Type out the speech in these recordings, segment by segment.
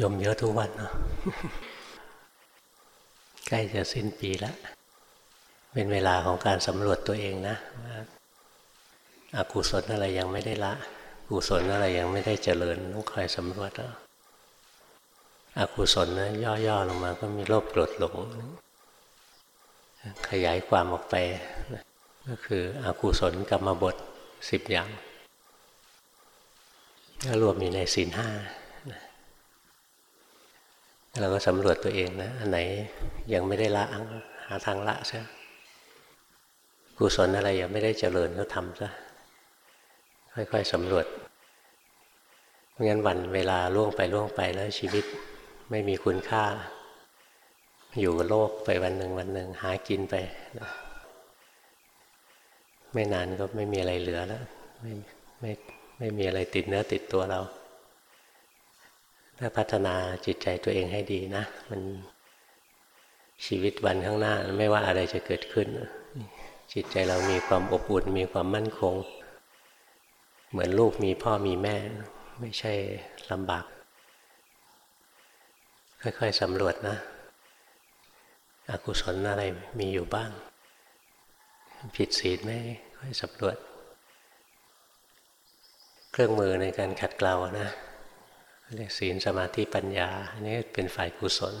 ยมเยอะทุกวันเนาะใกล้จะสิ้นปีแล้ว เป็นเวลาของการสำรวจตัวเองนะว่าอากุศลอะไรยังไม่ได้ละกุศลอะไรยังไม่ได้เจริญต้องคอยสำรวจแล้วอกุศลนะย่อๆลงมาก็มีโลภโกรธหลง ขยายความออกไป ก็คืออกุศลกรรมบทสิบอย่างก็รวมอยู่ในศีลห้า เราก็สำรวจตัวเองนะอันไหนยังไม่ได้ละหาทางละใช่กุศลอะไรยังไม่ได้เจริญก็ทำซะค่อยๆสำรวจเพราะงั้นวันเวลาล่วงไปล่วงไปแล้วชีวิตไม่มีคุณค่า อยู่กับโลกไปวันหนึ่งวันหนึ่งหากินไปนะไม่นานก็ไม่มีอะไรเหลือแล้วไม่ไม่ไม่มีอะไรติดเนื้อติดตัวเรา ถ้าพัฒนาจิตใจตัวเองให้ดีนะ มันชีวิตวันข้างหน้า ไม่ว่าอะไรจะเกิดขึ้น จิตใจเรามีความอบอุ่นมีความมั่นคง เหมือนลูกมีพ่อมีแม่ ไม่ใช่ลำบาก ค่อยๆสำรวจนะ อกุศลอะไรมีอยู่บ้าง ผิดศีลไหมค่อยสำรวจ เครื่องมือในการขัดเกลานะ เรียกศีลสมาธิปัญญา อันนี้เป็นฝ่ายกุศล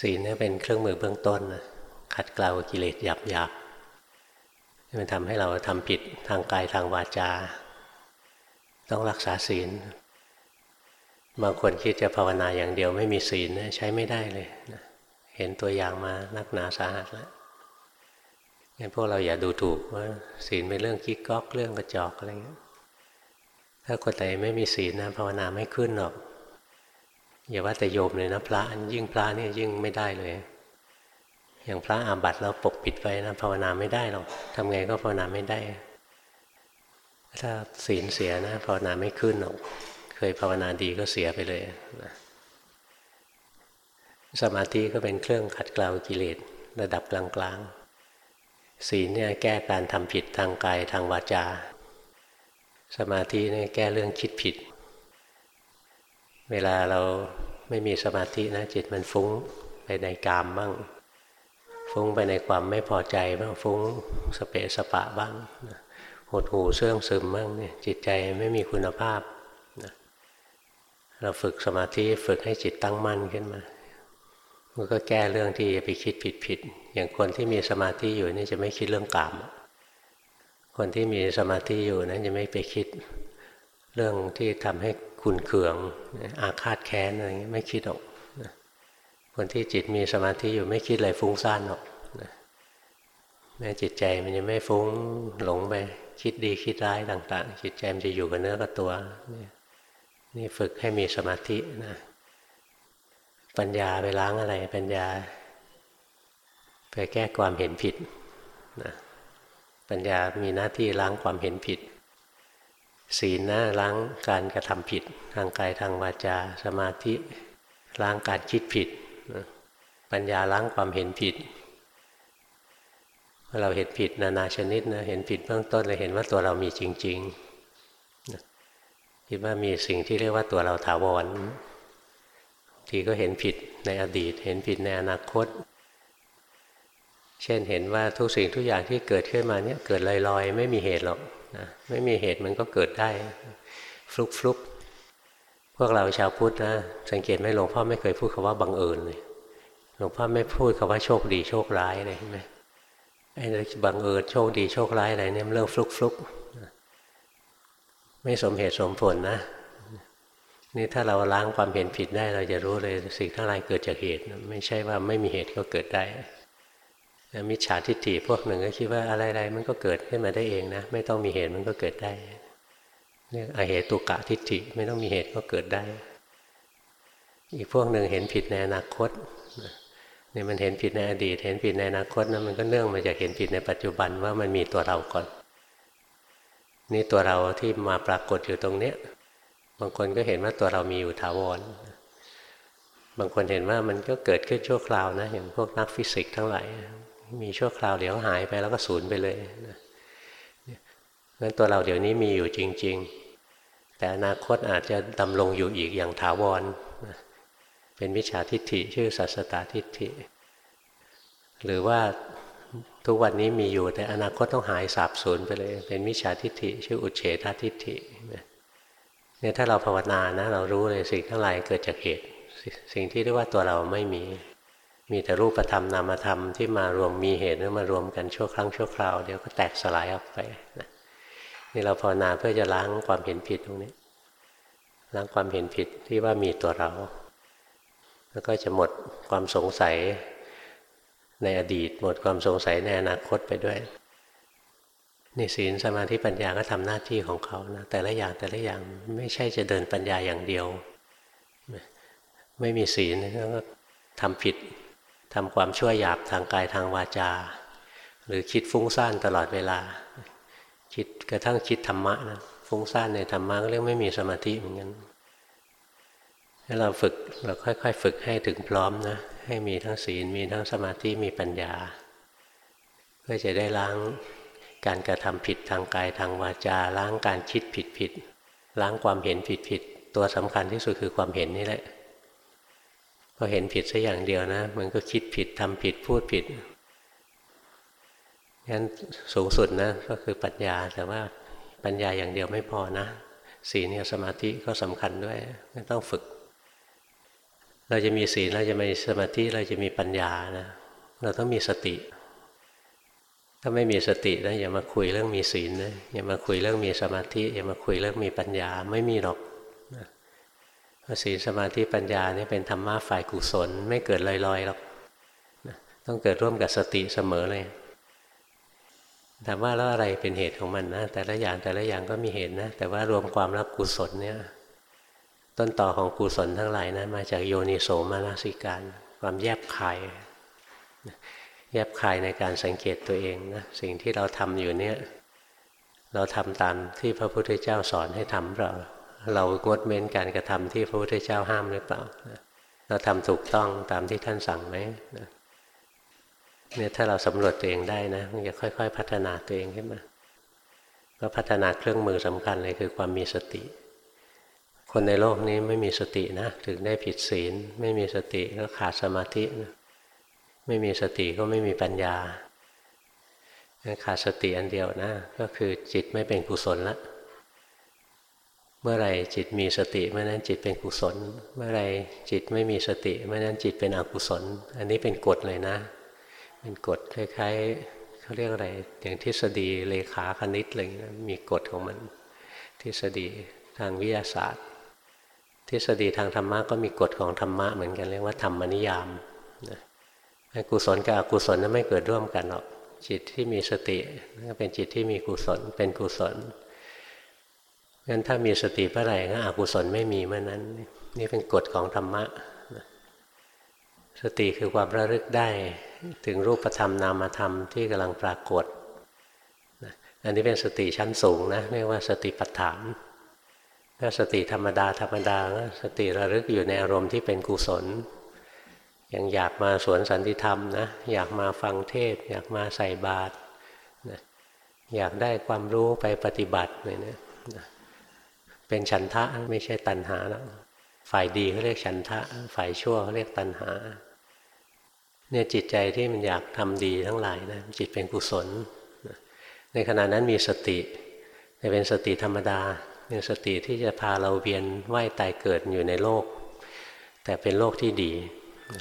ศีลเนี่ยเป็นเครื่องมือเบื้องต้นนะขัดเกลากิเลสหยาบหยาบมันทำให้เราทำผิดทางกายทางวาจา ต้องรักษาศีลบางคนคิดจะภาวนาอย่างเดียวไม่มีศีลใช้ไม่ได้เลยนะเห็นตัวอย่างมานักหนาสาหัสแล้วงั้นพวกเราอย่าดูถูกว่าศีลเป็นเรื่องกิ๊กก๊อกเรื่องกระจอกอะไรเงี้ย ถ้าคนไหนไม่มีศีลนะภาวนาไม่ขึ้นหรอก อย่าว่าแต่โยมเลยนะพระยิ่งพระนี่ยิ่งไม่ได้เลย อย่างพระอาบัติเราปกปิดไว้นะภาวนาไม่ได้หรอกทำไงก็ภาวนาไม่ได้ ถ้าศีลเสียนะภาวนาไม่ขึ้นหรอก เคยภาวนาดีก็เสียไปเลยนะสมาธิก็เป็นเครื่องขัดเกลากิเลสระดับกลางๆศีลเนี่ยแก้การทำผิดทางกายทางวาจา สมาธินี่แก้เรื่องคิดผิด เวลาเราไม่มีสมาธินะจิตมันฟุ้งไปในกามบ้าง ฟุ้งไปในความไม่พอใจบ้างฟุ้งสเปสปะบ้างหดหูเสื่องซึมบ้างเนี่ยจิตใจไม่มีคุณภาพเราฝึกสมาธิฝึกให้จิตตั้งมั่นขึ้นมามันก็แก้เรื่องที่ไปคิดผิดผิดอย่างคนที่มีสมาธิอยู่นี่จะไม่คิดเรื่องกาม คนที่มีสมาธิอยู่นั้นจะไม่ไปคิดเรื่องที่ทำให้คุณเคือง อาฆาตแค้นอะไรเงี้ยไม่คิดหรอกคนที่จิตมีสมาธิอยู่ไม่คิดอะไรฟุ้งซ่านหรอกแม้จิตใจมันจะไม่ฟุ้งหลงไปคิดดีคิดร้ายต่าง ๆ จิตใจมันจะอยู่กับเนื้อกับตัวนี่ฝึกให้มีสมาธินะปัญญาไปล้างอะไร ปัญญา ไปแก้ความเห็นผิดนะ ปัญญามีหน้าที่ล้างความเห็นผิด ศีลนะล้างการกระทำผิด ทางกายทางวาจา สมาธิล้างการคิดผิด ปัญญาล้างความเห็นผิดเราเห็นผิดนานาชนิดนะเห็นผิดเบื้องต้นเลยเห็นว่าตัวเรามีจริงๆคิดว่ามีสิ่งที่เรียกว่าตัวเราถาวรทีก็เห็นผิดในอดีต เห็นผิดในอนาคต เช่นเห็นว่าทุกสิ่งทุกอย่างที่เกิดขึ้นมาเนี่ยเกิดลอยๆ ไม่มีเหตุหรอกนะไม่มีเหตุมันก็เกิดได้ฟลุกฟลุกพวกเราชาวพุทธนะสังเกตไหมหลวงพ่อไม่เคยพูดคาว่าบังเอิญเลยหลวงพ่อไม่พูดคาว่าโชคดีโชคร้ายเลยใช่ไหมไอ้บังเอิญโชคดีโชคร้ายอะไรเนี่ยเรื่องฟลุกฟลุกไม่สมเหตุสมผลนะนี่ถ้าเราล้างความเห็นผิดได้เราจะรู้เลยสิ่งทั้งหลายเกิดจากเหตุ ไม่ใช่ว่าไม่มีเหตุก็เกิดได้ มิจฉาทิฏฐิพวกหนึ่งก็คิดว่าอะไรๆมันก็เกิดขึ้นมาได้เองนะ ไม่ต้องมีเหตุมันก็เกิดได้เรียกอเหตุกะทิฏฐิไม่ต้องมีเหตุก็เกิดได้ อีกพวกหนึ่งเห็นผิดในอนาคตเนี่ยมันเห็นผิดในอดีต เห็นผิดในอนาคตนะมันก็เนื่องมาจากเห็นผิดในปัจจุบันว่ามันมีตัวเราก่อน นี่ตัวเราที่มาปรากฏอยู่ตรงเนี้ยบางคนก็เห็นว่าตัวเรามีอยู่ถาวรบางคนเห็นว่ามันก็เกิดขึ้นชั่วคราวนะอย่างพวกนักฟิสิกส์ทั้งหลาย มีชั่วคราวเดี๋ยวหายไปแล้วก็สูญไปเลยนะงั้นตัวเราเดี๋ยวนี้มีอยู่จริง ๆ แต่อนาคตอาจจะดำรงอยู่อีกอย่างถาวรเป็นมิจฉาทิฏฐิชื่อสัสตาทิฏฐิ หรือว่าทุกวันนี้มีอยู่แต่อนาคตต้องหายสาบสูญไปเลย เป็นมิจฉาทิฏฐิ ชื่ออุเฉททิฏฐิเนี่ยถ้าเราภาวนานะ เรารู้เลยสิ่งทั้งหลายเกิดจากเหตุ สิ่งที่เรียกว่าตัวเราไม่มี มีแต่รูปธรรมนามธรรมที่มารวมมีเหตุแล้วมารวมกันชั่วครั้งชั่วคราวเดี๋ยวก็แตกสลายออกไปนี่เราภาวนาเพื่อจะล้างความเห็นผิดตรงนี้ ล้างความเห็นผิดที่ว่ามีตัวเรา แล้วก็จะหมดความสงสัยในอดีต หมดความสงสัยในอนาคตไปด้วยนี่ศีลสมาธิปัญญาก็ทำหน้าที่ของเขานะแต่ละอย่างแต่ละอย่างไม่ใช่จะเดินปัญญาอย่างเดียว ไม่มีศีลก็ทำผิด ทำความชั่วหยาบทางกายทางวาจา หรือคิดฟุ้งซ่านตลอดเวลา คิดกระทั่งคิดธรรมะนะฟุ้งซ่านในธรรมะก็เรียกไม่มีสมาธิเหมือนกันถ้าเราฝึกเราค่อย ๆ ฝึกให้ถึงพร้อมนะให้มีทั้งศีลมีทั้งสมาธิมีปัญญา เพื่อจะได้ล้างการกระทำผิดทางกายทางวาจา ล้างการคิดผิดผิดล้างความเห็นผิดผิดตัวสำคัญที่สุดคือความเห็นนี่แหละ พอเห็นผิดสักอย่างเดียวนะ มันก็คิดผิดทำผิดพูดผิดงั้นสูงสุดนะก็คือปัญญาแต่ว่าปัญญาอย่างเดียวไม่พอนะศีลเนี่ยสมาธิก็สำคัญด้วยไม่ต้องฝึก เราจะมีศีลเราจะมีสมาธิเราจะมีปัญญานะเราต้องมีสติ ถ้าไม่มีสตินะอย่ามาคุยเรื่องมีศีลนะอย่ามาคุยเรื่องมีสมาธิอย่ามาคุยเรื่องมีปัญญาไม่มีหรอก ศีลสมาธิปัญญานี่เป็นธรรมะฝ่ายกุศล ไม่เกิดลอยๆหรอกต้องเกิดร่วมกับสติเสมอเลยถามว่าแล้วอะไรเป็นเหตุของมันนะแต่ละอย่างแต่ละอย่างก็มีเหตุนะ แต่ว่ารวมความรับกุศลเนี่ยต้นต่อของกุศลทั้งหลายนะมาจากโยนิโสมนสิการ ความแยบคายแยบคายในการสังเกตตัวเองนะสิ่งที่เราทำอยู่เนี่ย เราทำตามที่พระพุทธเจ้าสอนให้ทำเรา เรางดเว้นการกระทำที่พระพุทธเจ้าห้ามหรือเปล่าเราทำถูกต้องตามที่ท่านสั่งไหมเนี่ยถ้าเราสำรวจตัวเองได้นะมันจะค่อย ๆ พัฒนาตัวเองขึ้นมาก็พัฒนาเครื่องมือสำคัญเลยคือความมีสติ คนในโลกนี้ไม่มีสตินะถึงได้ผิดศีล ไม่มีสติก็ขาดสมาธินะไม่มีสติก็ไม่มีปัญญาขาดสติอันเดียวนะ ก็คือจิตไม่เป็นกุศลละ เมื่อไรจิตมีสติเมื่อนั้นจิตเป็นกุศล เมื่อไรจิตไม่มีสติเมื่อนั้นจิตเป็นอกุศล อันนี้เป็นกฎเลยนะ เป็นกฎคล้ายๆเขาเรียกอะไรอย่างทฤษฎีเลขาคณิตอะไรอย่างนี้มีกฎของมัน ทฤษฎีทางวิทยาศาสตร์ ทฤษฎีทางธรรมะก็มีกฎของธรรมะเหมือนกันเรียกว่าธรรมนิยามนะกุศลกับอกุศลนั้นไม่เกิดร่วมกันหรอกจิตที่มีสติก็เป็นจิตที่มีกุศลเป็นกุศล งั้นถ้ามีสติเมื่อไหร่ก็อกุศลไม่มีเมื่อนั้น นี่เป็นกฎของธรรมะ สติคือความระลึกได้ถึงรูปธรรมนามธรรมที่กำลังปรากฏ อันนี้เป็นสติชั้นสูงนะเรียกว่าสติปัฏฐานถ้าสติธรรมดาธรรมดาสติระลึกอยู่ในอารมณ์ที่เป็นกุศลอย่างอยากมาสวนสันติธรรมนะอยากมาฟังเทศ อยากมาใส่บาตรนะอยากได้ความรู้ไปปฏิบัติเลยนะ เป็นฉันทะไม่ใช่ตัณหาแล้วฝ่ายดีเขาเรียกฉันทะ ฝ่ายชั่วเขาเรียกตัณหา เนี่ยจิตใจที่มันอยากทำดีทั้งหลายนะจิตเป็นกุศล ในขณะนั้นมีสติแต่เป็นสติธรรมดาเป็นสติที่จะพาเราเวียนว่ายตายเกิดอยู่ในโลก แต่เป็นโลกที่ดี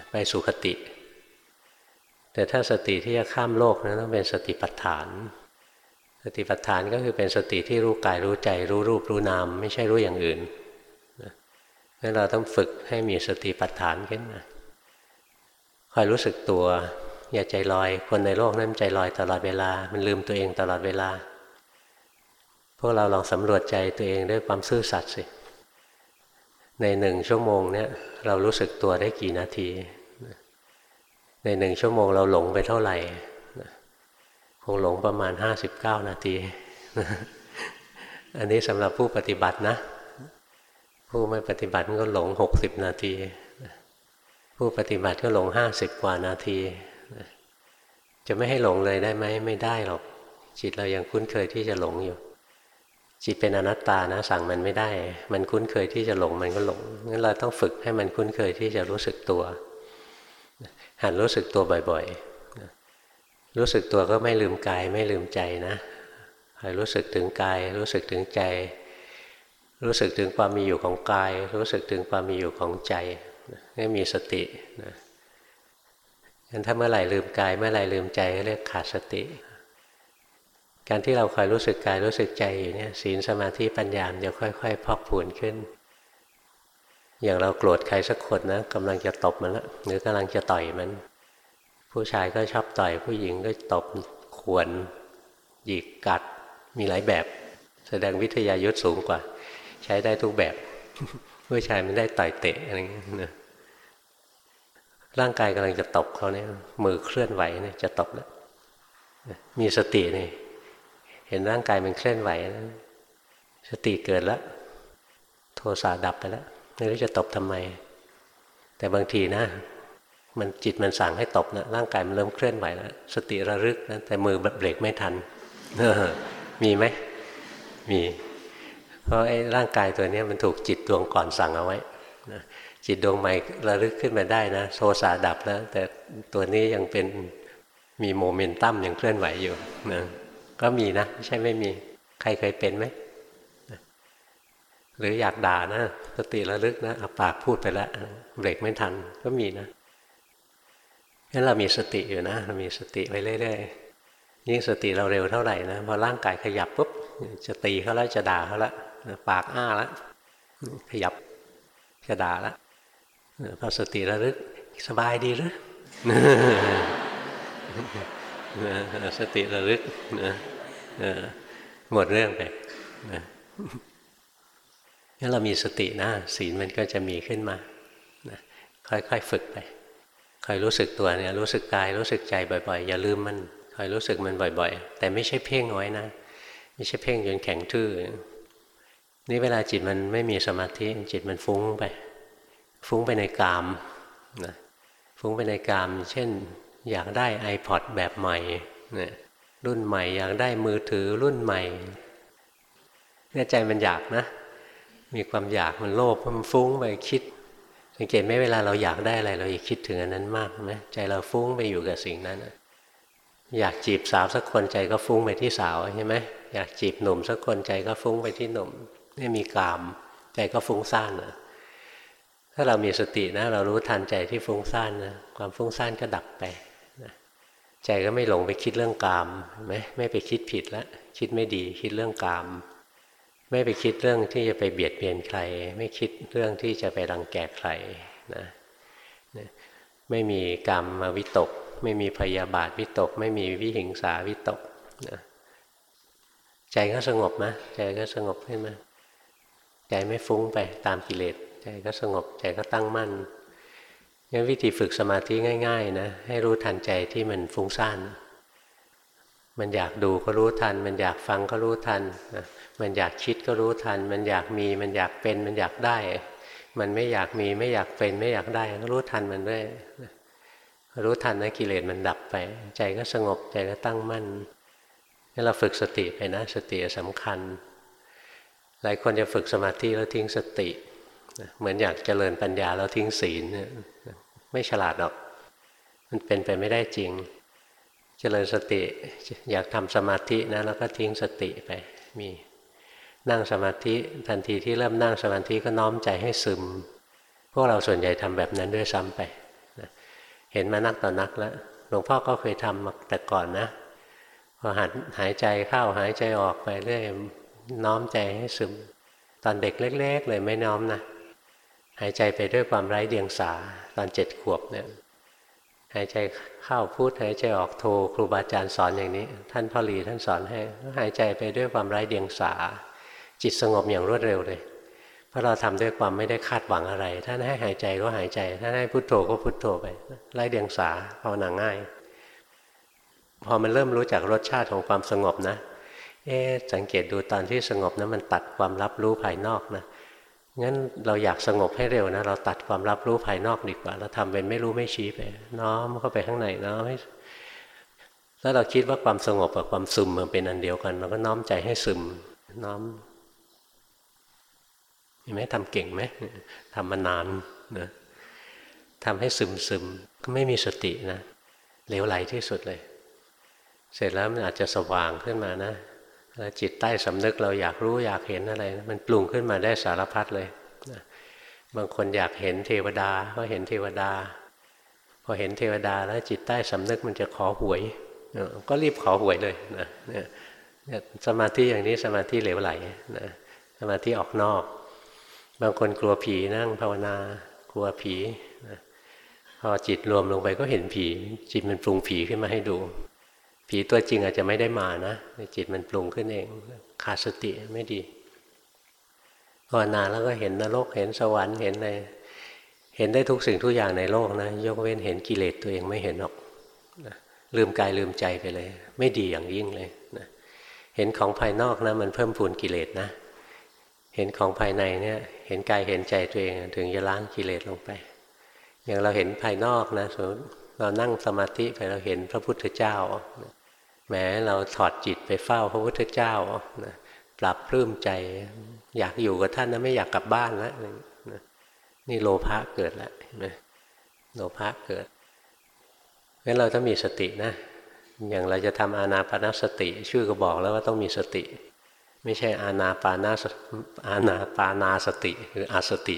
ไปสุคติ แต่ถ้าสติที่จะข้ามโลกนะต้องเป็นสติปัฏฐาน ติปัฏฐานก็คือเป็นสติที่รู้กายรู้ใจ รู้รูปรู้นาม ไม่ใช่รู้อย่างอื่นนั้นเราต้องฝึกให้มีสติปัฏฐานขึ้นมาคอยรู้สึกตัว อย่าใจลอย คนในโลกนั้นใจลอยตลอดเวลา มันลืมตัวเองตลอดเวลา พวกเราลองสำรวจใจตัวเองด้วยความซื่อสัตย์สิ ในหนึ่งชั่วโมงเนี่ยเรารู้สึกตัวได้กี่นาที ในหนึ่งชั่วโมงเราหลงไปเท่าไหร่ คงหลงประมาณห้าสิบเก้านาที อันนี้สำหรับผู้ปฏิบัตินะ ผู้ไม่ปฏิบัติก็หลงหกสิบนาที ผู้ปฏิบัติก็หลงห้าสิบกว่านาที จะไม่ให้หลงเลยได้ไหมไม่ได้หรอก จิตเรายังคุ้นเคยที่จะหลงอยู่ จิตเป็นอนัตตานะ สั่งมันไม่ได้ มันคุ้นเคยที่จะหลงมันก็หลงงั้นเราต้องฝึกให้มันคุ้นเคยที่จะรู้สึกตัวหันรู้สึกตัวบ่อย ๆ รู้สึกตัวก็ไม่ลืมกายไม่ลืมใจนะคอยรู้สึกถึงกาย รู้สึกถึงใจ รู้สึกถึงความมีอยู่ของกาย รู้สึกถึงความมีอยู่ของใจให้มีสตินะงั้นถ้าเมื่อไหร่ลืมกาย เมื่อไหร่ลืมใจเรียกขาดสติ การที่เราคอยรู้สึกกายรู้สึกใจอยู่เนี่ยศีลสมาธิปัญญาจะค่อย ๆ พอกพูนขึ้น อย่างเราโกรธใครสักคนนะกำลังจะตบมันแล้วหรือกำลังจะต่อยมัน ผู้ชายก็ชอบต่อยผู้หญิงก็ตบขวนหยิกกัดมีหลายแบบ แสดงวิทยายุทธสูงกว่า ใช้ได้ทุกแบบ ผู้ชายมันได้ต่อยเตะอะไรเงี้ยนะร่างกายกำลังจะตบเขาเนี่ยมือเคลื่อนไหวเนี่ยจะตบแล้วมีสตินี่เห็นร่างกายมันเคลื่อนไหวนะสติเกิดแล้ว โทสะดับไปแล้วไม่รู้จะตบทำไม แต่บางทีนะ มันจิตมันสั่งให้ตบนะร่างกายมันเริ่มเคลื่อนไหวแล้วสติระลึกนะแต่มือเบรกไม่ทันมีไหมมี เพราะไอ้ร่างกายตัวนี้มันถูกจิตดวงก่อนสั่งเอาไว้นะจิตดวงใหม่ระลึกขึ้นมาได้นะโทสะดับแล้วแต่ตัวนี้ยังเป็นมีโมเมนตัมยังเคลื่อนไหวอยู่นะก็มีนะไม่ใช่ไม่มีใครเคยเป็นไหมหรืออยากด่านะสติระลึกนะเอาปากพูดไปแล้วเบรกไม่ทันก็มีนะ งั้นเรามีสติอยู่นะเรามีสติไปเรื่อยๆยิ่งสติเราเร็วเท่าไหร่นะพอร่างกายขยับปุ๊บจะตีเขาแล้วจะด่าเขาแล้วปากอ้าแล้วขยับจะด่าแล้วพอสติระลึกสบายดีหรือสติระลึกนะหมดเรื่องไปนะงั้นเรามีสตินะศีลมันก็จะมีขึ้นมานะค่อยๆฝึกไป คอยรู้สึกตัวเนี่ยรู้สึกกายรู้สึกใจบ่อย ๆ อย่าลืมมันคอยรู้สึกมันบ่อย ๆ แต่ไม่ใช่เพ่งไว้นะไม่ใช่เพ่งจนแข็งทื่อนี่เวลาจิตมันไม่มีสมาธิจิตมันฟุ้งไป ฟุ้งไปในกามนะฟุ้งไปในกาม เช่น อยากได้ iPod แบบใหม่เนี่ยรุ่นใหม่อยากได้มือถือรุ่นใหม่เนี่ยใจมันอยากนะ มีความอยากมันโลภมันฟุ้งไปคิด สังเกตไหมเวลาเราอยากได้อะไร เราอยากคิดถึงอันนั้นมากไหมใจเราฟุ้งไปอยู่กับสิ่งนั้นอยากจีบสาวสักคนใจก็ฟุ้งไปที่สาวใช่ไหมอยากจีบหนุ่มสักคนใจก็ฟุ้งไปที่หนุ่มนี่มีกาม ใจก็ฟุ้งซ่านนะถ้าเรามีสตินะ เรารู้ทันใจที่ฟุ้งซ่านนะความฟุ้งซ่านก็ดับไปใจก็ไม่หลงไปคิดเรื่องกามไหมไม่ไปคิดผิดแล้วคิดไม่ดีคิดเรื่องกาม ไม่ไปคิดเรื่องที่จะไปเบียดเบียนใคร ไม่คิดเรื่องที่จะไปรังแกใครนะไม่มีกรรมมาวิตก ไม่มีพยาบาทวิตก ไม่มีวิหิงสาวิตกนะใจก็สงบนะใจก็สงบขึ้นมาใจไม่ฟุ้งไปตามกิเลสใจก็สงบใจก็ตั้งมั่นงั้นวิธีฝึกสมาธิง่าย ๆ นะ ให้รู้ทันใจที่มันฟุ้งซ่าน มันอยากดูก็รู้ทัน มันอยากฟังก็รู้ทันนะ มันอยากคิดก็รู้ทัน มันอยากมีมันอยากเป็นมันอยากได้ มันไม่อยากมีไม่อยากเป็นไม่อยากได้ก็รู้ทันมันด้วยรู้ทันนะกิเลสมันดับไป ใจก็สงบใจก็ตั้งมั่นนี่เราฝึกสติไปนะ สติสำคัญ หลายคนจะฝึกสมาธิแล้วทิ้งสติเหมือนอยากเจริญปัญญาแล้วทิ้งศีลเนี่ยไม่ฉลาดหรอก มันเป็นไปไม่ได้จริง เจริญสติอยากทำสมาธินะแล้วก็ทิ้งสติไปมี นั่งสมาธิทันทีที่เริ่มนั่งสมาธิก็น้อมใจให้ซึม พวกเราส่วนใหญ่ทำแบบนั้นด้วยซ้ำไปนะเห็นมานักต่อนักแล้วหลวงพ่อก็เคยทำมาแต่ก่อนนะพอหัดหายใจเข้าหายใจออกไปเรื่อยน้อมใจให้ซึม ตอนเด็กเล็ก ๆ เลยไม่น้อมนะหายใจไปด้วยความไร้เดียงสาตอนเจ็ดขวบเนี่ยหายใจเข้าพูดหายใจออกโทครูบาอาจารย์สอนอย่างนี้ ท่านพ่อหลีท่านสอนให้หายใจไปด้วยความไร้เดียงสา จิตสงบอย่างรวดเร็วเลยเพราะเราทำด้วยความไม่ได้คาดหวังอะไรท่านให้หายใจก็หายใจท่านให้พุโทโธก็พุโทโธไปไร้เดียงสาภาวนาง่าย พอมันเริ่มรู้จักรสชาติของความสงบนะเอ๊สังเกตดูตอนที่สงบนะมันตัดความรับรู้ภายนอกนะงั้นเราอยากสงบให้เร็วนะ เราตัดความรับรู้ภายนอกดีกว่า เราทำเป็นไม่รู้ไม่ชี้ไป น้อมเข้าไปข้างในน้อมให้ถ้าเราคิดว่าความสงบกับความซึมมันเป็นอันเดียวกัน เราก็น้อมใจให้ซึม น้อม เห็นไหมทำเก่งไหมทำมานานนะทำให้ซึมซึมก็ไม่มีสตินะเลวไหลที่สุดเลย เสร็จแล้วมันอาจจะสว่างขึ้นมานะแล้วจิตใต้สำนึกเราอยากรู้อยากเห็นอะไร มันปรุงขึ้นมาได้สารพัดเลยนะบางคนอยากเห็นเทวดาก็เห็นเทวดา พอเห็นเทวดาแล้วจิตใต้สำนึกมันจะขอหวย ก็รีบขอหวยเลยนะเนี่ยสมาธิอย่างนี้สมาธิเหลวไหลนะสมาธิออกนอก บางคนกลัวผีนั่งภาวนา กลัวผีพอจิตรวมลงไปก็เห็นผี จิตมันปรุงผีขึ้นมาให้ดู ผีตัวจริงอาจจะไม่ได้มานะจิตมันปรุงขึ้นเอง ขาดสติไม่ดีภาวนาแล้วก็เห็นนรกเห็นสวรรค์เห็นอะไรเห็นได้ทุกสิ่งทุกอย่างในโลกนะยกเว้นเห็นกิเลสตัวเองไม่เห็นหรอกนะลืมกายลืมใจไปเลย ไม่ดีอย่างยิ่งเลยนะเห็นของภายนอกนะมันเพิ่มพูนกิเลสนะ เห็นของภายในเนี่ยเห็นกายเห็นใจตัวเองถึงจะล้างกิเลสลงไป อย่างเราเห็นภายนอกนะสมมติเรานั่งสมาธิไปเราเห็นพระพุทธเจ้าแม้เราถอดจิตไปเฝ้าพระพุทธเจ้านะปรับปลื้มใจ อยากอยู่กับท่านนะไม่อยากกลับบ้านแล้วนี่โลภะเกิดแล้วนะโลภะเกิดงั้นเราต้องมีสตินะ อย่างเราจะทำอานาปานสติ ชื่อก็บอกแล้วว่าต้องมีสติ ไม่ใช่อานาปานาอานาปานาสติหรืออาสติ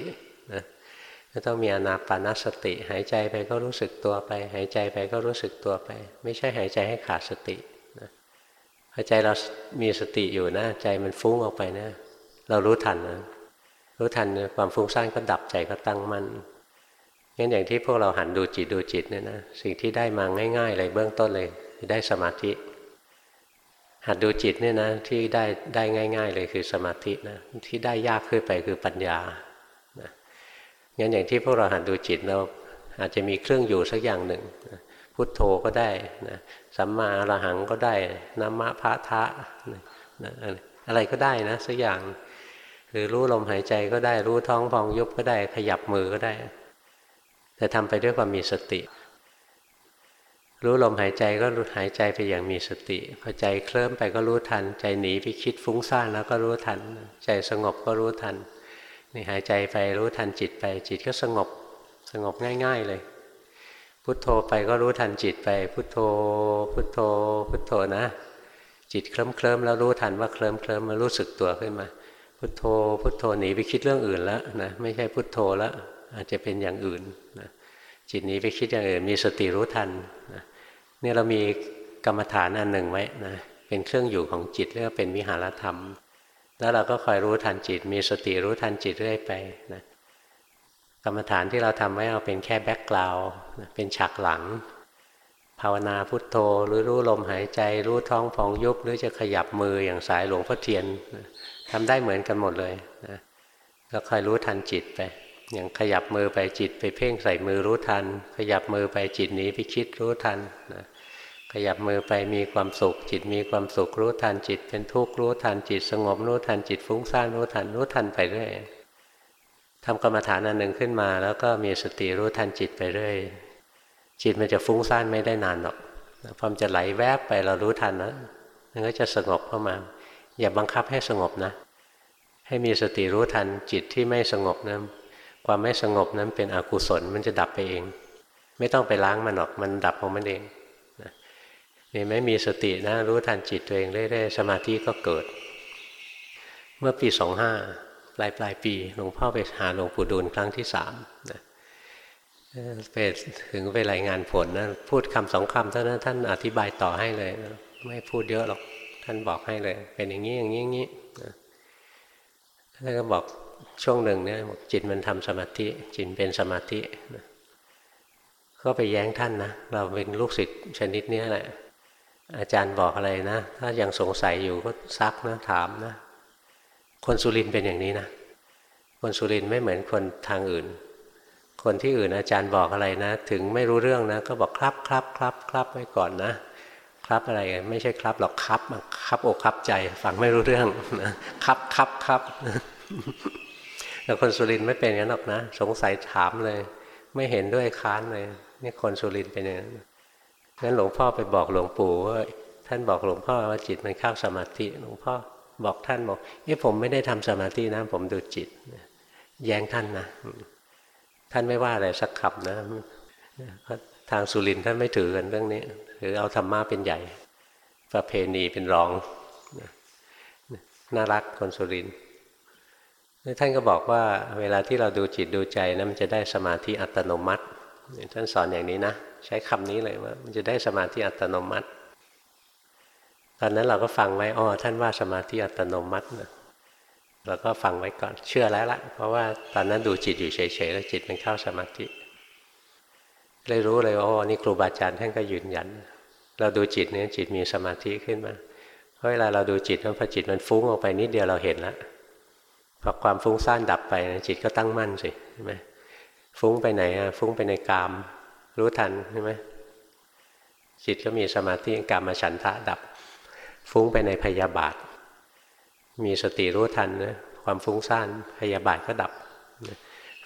นะก็ต้องมีอานาปานาสติ หายใจไปก็รู้สึกตัวไป หายใจไปก็รู้สึกตัวไป ไม่ใช่หายใจให้ขาดสตินะพอใจเรามีสติอยู่นะ ใจมันฟุ้งออกไปนะ เรารู้ทันนะรู้ทันความฟุ้งซ่านก็ดับใจก็ตั้งมั่นงั้นอย่างที่พวกเราหันดูจิตดูจิตเนี่ยนะสิ่งที่ได้มาง่าย ๆ เลยเบื้องต้นเลยได้สมาธิ หัดดูจิตเนี่ยนะที่ได้ได้ง่าย ๆ เลยคือสมาธินะที่ได้ยากขึ้นไปคือปัญญานะงั้นอย่างที่พวกเราหัดดูจิตเราอาจจะมีเครื่องอยู่สักอย่างหนึ่งพุทโธก็ได้นะสัมมาอรหังก็ได้นัมมะพะทะนะอะไรก็ได้นะสักอย่างหรือรู้ลมหายใจก็ได้รู้ท้องพองยุบก็ได้ขยับมือก็ได้ แต่ทำไปด้วยความมีสติ รู้ลมหายใจก็รู้หายใจไปอย่างมีสติพอใจเคลิ้มไปก็รู้ทัน ใจหนีไปคิดฟุ้งซ่านแล้วก็รู้ทัน ใจสงบก็รู้ทันนี่หายใจไปรู้ทันจิตไป จิตก็สงบสงบง่าย ๆเลย พุทโธไปก็รู้ทันจิตไป พุทโธ พุทโธ พุทโธนะ จิตเคลิ้มเคลิ้มแล้วรู้ทันว่าเคลิ้มเคลิ้มมารู้สึกตัวขึ้นมา พุทโธ พุทโธหนีไปคิดเรื่องอื่นแล้วนะไม่ใช่พุทโธแล้วอาจจะเป็นอย่างอื่นนะจิตหนีไปคิดอย่างอื่นมีสติรู้ทันนะ นี่ยเรามีกรรมฐานอันหนึ่งไว้นะเป็นเครื่องอยู่ของจิตเรียกว่าเป็นวิหารธรรม แล้วเราก็คอยรู้ทันจิต มีสติรู้ทันจิตเรื่อยไปนะกรรมฐานที่เราทำไว้เอาเป็นแค่แบ็กกราวน์เป็นฉากหลัง ภาวนาพุทโธหรือรู้ลมหายใจรู้ท้องฟองยุบหรือจะขยับมืออย่างสายหลวงพ่อเทียนนะทำได้เหมือนกันหมดเลยนะก็คอยรู้ทันจิตไป อย่างขยับมือไปจิตไปเพ่งใส่มือรู้ทัน ขยับมือไปจิตหนีไปคิดรู้ทันนะขยับมือไปมีความสุข จิตมีความสุขรู้ทันจิต เป็นทุกข์รู้ทันจิต สงบรู้ทันจิตฟุ้งซ่านรู้ทันรู้ทันไปเรื่อยทำกรรมฐานอันหนึ่งขึ้นมา แล้วก็มีสติรู้ทันจิตไปเรื่อยจิตมันจะฟุ้งซ่านไม่ได้นานหรอกพอมจะไหลแวบไปเรารู้ทันนะมันก็จะสงบเข้ามา อย่าบังคับให้สงบนะ ให้มีสติรู้ทันจิตที่ไม่สงบนะ ความไม่สงบนั้นเป็นอกุศลมันจะดับไปเอง ไม่ต้องไปล้างมันหรอกมันดับของมันเองนี่ไม่มีสตินะรู้ทันจิตตัวเองเรื่อยๆสมาธิก็เกิด เมื่อปีสองห้าปลายปลายปีหลวงพ่อไปหาหลวงปู่ดูลครั้งที่สามนะไปถึงไปรายงานผลนะพูดคำสองคำเท่านั้นท่านอธิบายต่อให้เลยนะไม่พูดเยอะหรอกท่านบอกให้เลย เป็นอย่างนี้อย่างนี้อย่างนี้ท่านก็บอก ช่วงหนึ่งเนี่ยจิตมันทำสมาธิ จิตเป็นสมาธิก็ไปแย้งท่านนะ เราเป็นลูกศิษย์ชนิดนี้แหละ อาจารย์บอกอะไรนะ ถ้ายังสงสัยอยู่ก็ซักนะถามนะ คนสุรินเป็นอย่างนี้นะ คนสุรินไม่เหมือนคนทางอื่น คนที่อื่นอาจารย์บอกอะไรนะ ถึงไม่รู้เรื่องนะ ก็บอกครับครับครับครับไว้ก่อนนะครับอะไรไม่ใช่ครับหรอกครับครับอกครับใจฟังไม่รู้เรื่องนะครับครับครับ แต่คนสุรินไม่เป็นอย่างนั้นหรอกนะ สงสัยถามเลย ไม่เห็นด้วยค้านเลยนี่คนสุรินเป็นอย่างนั้นงั้นหลวงพ่อไปบอกหลวงปู่ว่าท่านบอกหลวงพ่อว่าจิตมันเข้าสมาธิหลวงพ่อบอกท่านบอกเอ้ผมไม่ได้ทำสมาธินะผมดูจิต แย้งท่านนะท่านไม่ว่าอะไรสักคำนะทางสุรินท่านไม่ถือกันเรื่องนี้หรือเอาธรรมะเป็นใหญ่ ประเพณีเป็นรองน่ารักคนสุรินท่ ท่านก็บอกว่าเวลาที่เราดูจิตดูใจนะมันจะได้สมาธิอัตโนมัติ ท่านสอนอย่างนี้นะ ใช้คำนี้เลยว่า มันจะได้สมาธิอัตโนมัติ ตอนนั้นเราก็ฟังไว้อ๋อท่านว่าสมาธิอัตโนมัตินะเราก็ฟังไว้ก่อนเชื่อแล้วละเพราะว่าตอนนั้นดูจิตอยู่เฉยๆแล้วจิตมันเข้าสมาธิเลยรู้เลยว่าอ๋อนี่ครูบาอาจารย์ท่านก็ยืนยัน เราดูจิตเนี่ยจิตมีสมาธิขึ้นมาเพราะเวลาเราดูจิตพอจิตมันฟุ้งออกไปนิดเดียวเราเห็นแล้ว พอความฟุ้งซ่านดับไปจิตก็ตั้งมั่นสิใช่ไหมฟุ้งไปไหนอะฟุ้งไปในกาม รู้ทันใช่ไหมจิตก็มีสมาธิกามฉันทะดับ ฟุ้งไปในพยาบาท มีสติรู้ทันนะความฟุ้งซ่านพยาบาทก็ดับ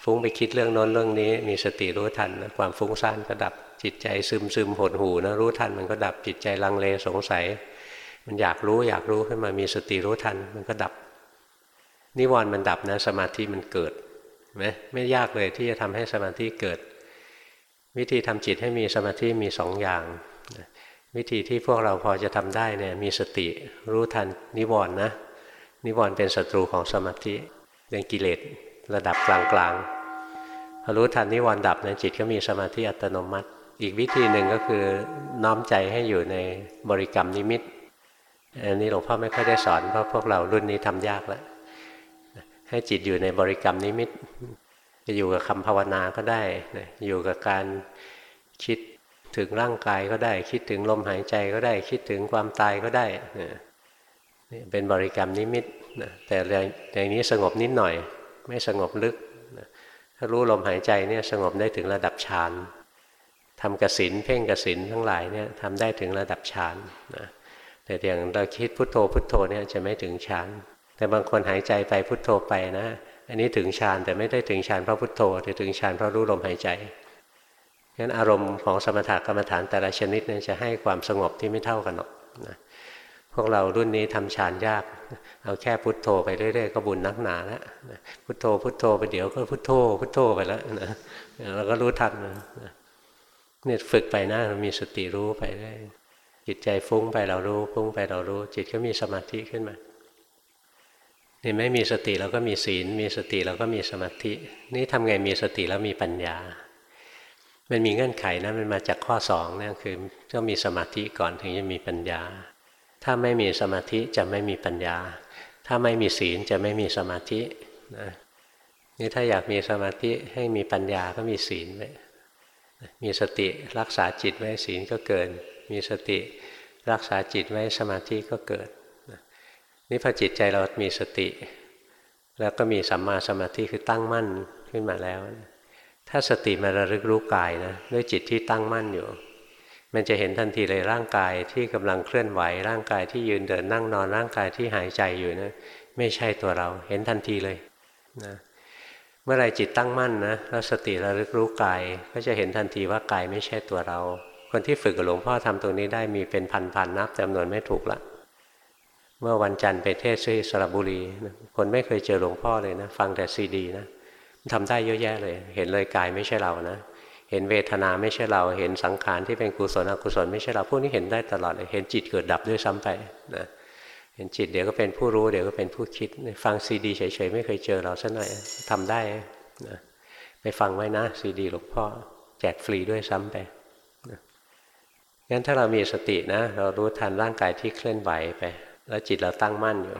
ฟุ้งไปคิดเรื่องโน้นเรื่องนี้ มีสติรู้ทันนะความฟุ้งซ่านก็ดับ จิตใจซึมซึมหดหูนะรู้ทันมันก็ดับจิตใจลังเลสงสัย มันอยากรู้อยากรู้ขึ้นมามีสติรู้ทันมันก็ดับ นิวรณ์มันดับนะสมาธิมันเกิดไหมไม่ยากเลยที่จะทำให้สมาธิเกิด วิธีทำจิตให้มีสมาธิมีสองอย่าง วิธีที่พวกเราพอจะทำได้เนี่ยมีสติรู้ทันนิวรณ์นะ นิวรณ์เป็นศัตรูของสมาธิเป็นกิเลสระดับกลางๆพอรู้ทันนิวรณ์ดับนะจิตก็มีสมาธิอัตโนมัติ อีกวิธีหนึ่งก็คือน้อมใจให้อยู่ในบริกรรมนิมิตอันนี้หลวงพ่อไม่ค่อยได้สอนเพราะพวกเรารุ่นนี้ทำยากแล้ว ให้จิตอยู่ในบริกรรมนิมิตจะอยู่กับคำภาวนาก็ได้นะอยู่กับการคิดถึงร่างกายก็ได้ คิดถึงลมหายใจก็ได้ คิดถึงความตายก็ได้นะเป็นบริกรรมนิมิตนะแต่อย่างนี้สงบนิดหน่อย ไม่สงบลึกนะถ้ารู้ลมหายใจเนี่ยสงบได้ถึงระดับฌานทำกสินเพ่งกสินทั้งหลายเนี่ยทำได้ถึงระดับฌานนะแต่อย่างเราคิดพุทโธพุทโธเนี่ยจะไม่ถึงฌาน แต่บางคนหายใจไปพุทโธไปนะ อันนี้ถึงฌานแต่ไม่ได้ถึงฌานเพราะพุทโธแต่ถึงฌานเพราะรู้ลมหายใจงั้นอารมณ์ของสมถะกรรมฐานแต่ละชนิดเนี่ยจะให้ความสงบที่ไม่เท่ากันหรอกนะพวกเรารุ่นนี้ทำฌานยาก เอาแค่พุทโธไปเรื่อยๆก็บุญนักหนาแล้วพุทโธพุทโธไปเดี๋ยวก็พุทโธพุทโธไปแล้วนะเราก็รู้ทันนะเนี่ยฝึกไปนะมีสติรู้ไปได้จิตใจฟุ้งไปเรารู้ฟุ้งไปเรารู้ จิตก็มีสมาธิขึ้นมา นี่ไม่มีสติเราก็มีศีล มีสติเราก็มีสมาธิ นี่ทำไงมีสติแล้วมีปัญญา มันมีเงื่อนไขนะมันมาจากข้อสองนี่คือต้องมีสมาธิก่อนถึงจะมีปัญญา ถ้าไม่มีสมาธิจะไม่มีปัญญา ถ้าไม่มีศีลจะไม่มีสมาธินะนี่ถ้าอยากมีสมาธิให้มีปัญญาก็มีศีลไว้มีสติรักษาจิตไว้ศีลก็เกินมีสติรักษาจิตไว้สมาธิก็เกิด นี่พอจิตใจเรามีสติ แล้วก็มีสัมมาสมาธิคือตั้งมั่นขึ้นมาแล้ว ถ้าสติมาระลึกรู้กายนะด้วยจิตที่ตั้งมั่นอยู่ มันจะเห็นทันทีเลยร่างกายที่กำลังเคลื่อนไหว ร่างกายที่ยืนเดินนั่งนอนร่างกายที่หายใจอยู่นะไม่ใช่ตัวเราเห็นทันทีเลยนะเมื่อไรจิตตั้งมั่นนะแล้วสติระลึกรู้กาย ก็จะเห็นทันทีว่ากายไม่ใช่ตัวเรา คนที่ฝึกกับหลวงพ่อทำตรงนี้ได้มีเป็นพันๆนับจำนวนไม่ถูกละ เมื่อวันจันทร์ไปเทศที่สระบุรี คนไม่เคยเจอหลวงพ่อเลยนะ ฟังแต่ซีดีนะทำได้เยอะแยะเลย เห็นเลยกายไม่ใช่เรานะ เห็นเวทนาไม่ใช่เรา เห็นสังขารที่เป็นกุศลอกุศลไม่ใช่เรา พวกนี้เห็นได้ตลอดเลยเห็นจิตเกิดดับด้วยซ้ำไปนะเห็นจิตเดี๋ยวก็เป็นผู้รู้เดี๋ยวก็เป็นผู้คิด ฟังซีดีเฉยๆไม่เคยเจอเราสักหน่อยทำได้นะไปฟังไว้นะซีดีหลวงพ่อแจกฟรีด้วยซ้ำไปงั้นถ้าเรามีสตินะ เรารู้ทันร่างกายที่เคลื่อนไหวไป แล้วจิตเราตั้งมั่นอยู่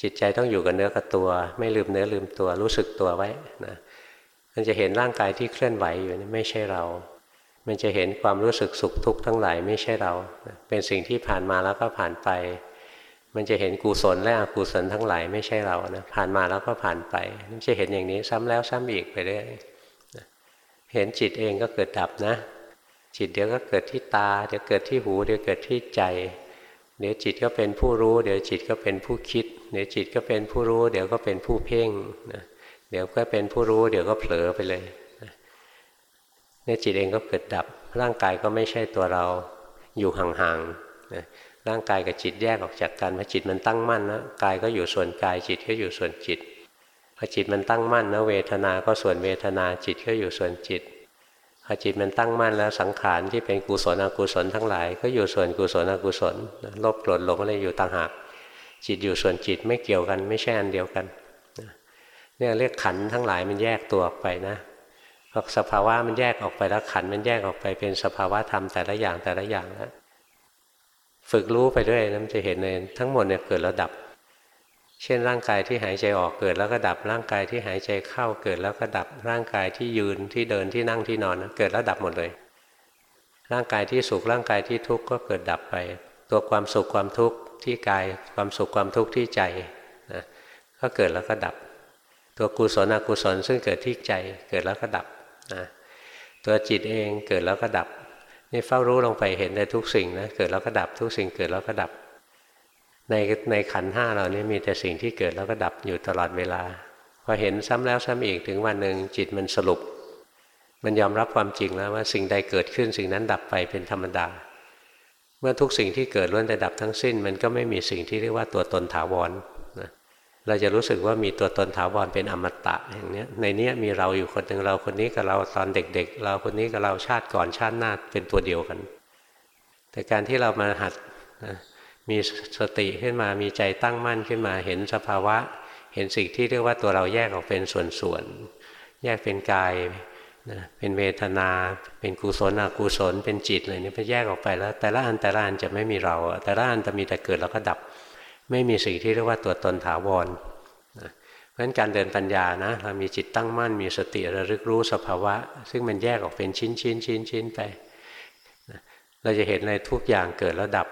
จิตใจต้องอยู่กับเนื้อกับตัว ไม่ลืมเนื้อลืมตัวรู้สึกตัวไว้นะมันจะเห็นร่างกายที่เคลื่อนไหวอยู่นี่ไม่ใช่เรา มันจะเห็นความรู้สึกสุขทุกข์ทั้งหลายไม่ใช่เรา เป็นสิ่งที่ผ่านมาแล้วก็ผ่านไป มันจะเห็นกุศลและอกุศลทั้งหลายไม่ใช่เรานะผ่านมาแล้วก็ผ่านไป มันจะเห็นอย่างนี้ซ้ำแล้วซ้ำอีกไปเรื่อยเห็นจิตเองก็เกิดดับนะ จิตเดี๋ยวก็เกิดที่ตา เดี๋ยวเกิดที่หู เดี๋ยวเกิดที่ใจ เดี๋ยวจิตก็เป็นผู้รู้ เดี๋ยวจิตก็เป็นผู้คิด เดี๋ยวจิตก็เป็นผู้รู้ เดี๋ยวก็เป็นผู้เพ่งนะเดี๋ยวก็เป็นผู้รู้ เดี๋ยวก็เผลอไปเลยเนี่ยจิตเองก็เกิดดับ ร่างกายก็ไม่ใช่ตัวเราอยู่ห่างๆนะร่างกายกับจิตแยกออกจากกันพอจิตมันตั้งมั่นนะกายก็อยู่ส่วนกายจิตก็อยู่ส่วนจิตพอจิตมันตั้งมั่นนะเวทนา ก็ส่วนเวทนาจิตก็อยู่ส่วนจิต พอจิตมันตั้งมั่นแล้วสังขารที่เป็นกุศลอกุศลทั้งหลาย ก็อยู่ส่วนกุศลอกุศลโลภโกรธหลงอะไรอยู่ต่างหากจิตอยู่ส่วนจิตไม่เกี่ยวกันไม่ใช่อันเดียวกันเนี่ยเรียกขันทั้งหลายมันแยกตัวออกไปนะพอสภาวะมันแยกออกไปแล้วขันมันแยกออกไปเป็นสภาวะธรรมแต่ละอย่างแต่ละอย่างแล้วฝึกรู้ไปด้วยนะมันจะเห็นเลยทั้งหมดเนี่ยเกิดแล้วดับ เช่นร่างกายที่หายใจออกเกิดแล้วก็ดับร่างกายที่หายใจเข้าเกิดแล้วก็ดับร่างกายที่ยืนที่เดินที่นั่งที่นอนเกิดแล้วดับหมดเลย ร่างกายที่สุขร่างกายที่ทุกข์ก็เกิดดับไป ตัวความสุขความทุกข์ที่กายความสุขความทุกข์ที่ใจนะก็เกิดแล้วก็ดับ ตัวกุศลอกุศลซึ่งเกิดที่ใจเกิดแล้วก็ดับนะตัวจิตเองเกิดแล้วก็ดับ นี่เฝ้ารู้ลงไปเห็นในทุกสิ่งนะเกิดแล้วก็ดับทุกสิ่งเกิดแล้วก็ดับ ในในขันห้าเรานี่มีแต่สิ่งที่เกิดแล้วก็ดับอยู่ตลอดเวลาพอเห็นซ้ำแล้วซ้ำอีกถึงวันหนึ่งจิตมันสรุป มันยอมรับความจริงแล้วว่าสิ่งใดเกิดขึ้นสิ่งนั้นดับไปเป็นธรรมดา เมื่อทุกสิ่งที่เกิดล้วนแต่ดับทั้งสิ้น มันก็ไม่มีสิ่งที่เรียกว่าตัวตนถาวรเราจะรู้สึกว่ามีตัวตนถาวรเป็นอมตะอย่างนี้ในนี้มีเราอยู่คนหนึ่งเราคนนี้กับเราตอนเด็ก ๆ เราคนนี้กับเราชาติก่อนชาติหน้าเป็นตัวเดียวกัน แต่การที่เรามาหัด มีสติขึ้นมามีใจตั้งมั่นขึ้นมา เห็นสภาวะ เห็นสิ่งที่เรียกว่าตัวเราแยกออกเป็นส่วนๆแยกเป็นกายนะเป็นเวทนา เป็นกุศลอกุศล เป็นจิตอะไรนี้ไปแยกออกไปแล้ว แต่ละอันแต่ละอันจะไม่มีเรา แต่ละอันจะมีแต่เกิดแล้วก็ดับ ไม่มีสิ่งที่เรียกว่าตัวตนถาวรเพราะฉะนั้นการเดินปัญญานะเรามีจิตตั้งมั่น มีสติระลึกรู้สภาวะ ซึ่งมันแยกออกเป็นชิ้นชิ้นชิ้นชิ้นไปเราจะเห็นในทุกอย่างเกิดแล้วดับ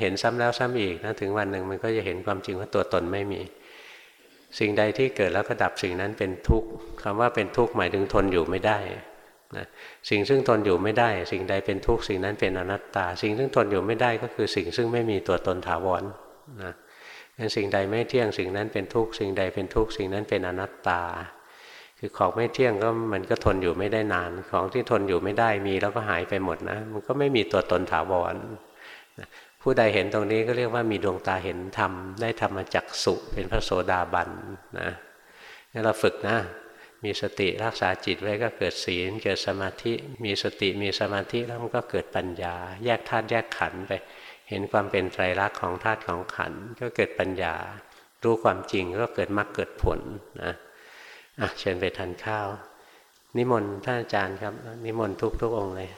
เห็นซ้ำแล้วซ้ำอีกนะถึงวันหนึ่งมันก็จะเห็นความจริงว่าตัวตนไม่มี สิ่งใดที่เกิดแล้วก็ดับสิ่งนั้นเป็นทุกข์คำว่าเป็นทุกข์หมายถึงทนอยู่ไม่ได้นะสิ่งซึ่งทนอยู่ไม่ได้ สิ่งใดเป็นทุกข์สิ่งนั้นเป็นอนัตตา สิ่งซึ่งทนอยู่ไม่ได้ก็คือสิ่งซึ่งไม่มีตัวตนถาวรนะงั้นสิ่งใดไม่เที่ยงสิ่งนั้นเป็นทุกข์สิ่งใดเป็นทุกข์สิ่งนั้นเป็นอนัตตา คือของไม่เที่ยงก็มันก็ทนอยู่ไม่ได้นาน ของที่ทนอยู่ไม่ได้มีแล้วก็หายไปหมดนะ มันก็ไม่มีตัวตนถาวร ผู้ใดเห็นตรงนี้ก็เรียกว่ามีดวงตาเห็นธรรมได้ธรรมจักสุเป็นพระโสดาบันนะนี่เราฝึกนะ มีสติรักษาจิตไว้ก็เกิดศีล เกิดสมาธิมีสติมีสมาธิแล้วมันก็เกิดปัญญา แยกธาตุแยกขันไป เห็นความเป็นไตรลักษณ์ของธาตุของขันก็เกิดปัญญา รู้ความจริงก็เกิดมรรคเกิดผลนะอะเชิญไปทานข้าว นิมนต์ท่านอาจารย์ครับ นิมนต์ทุกทุกองเลย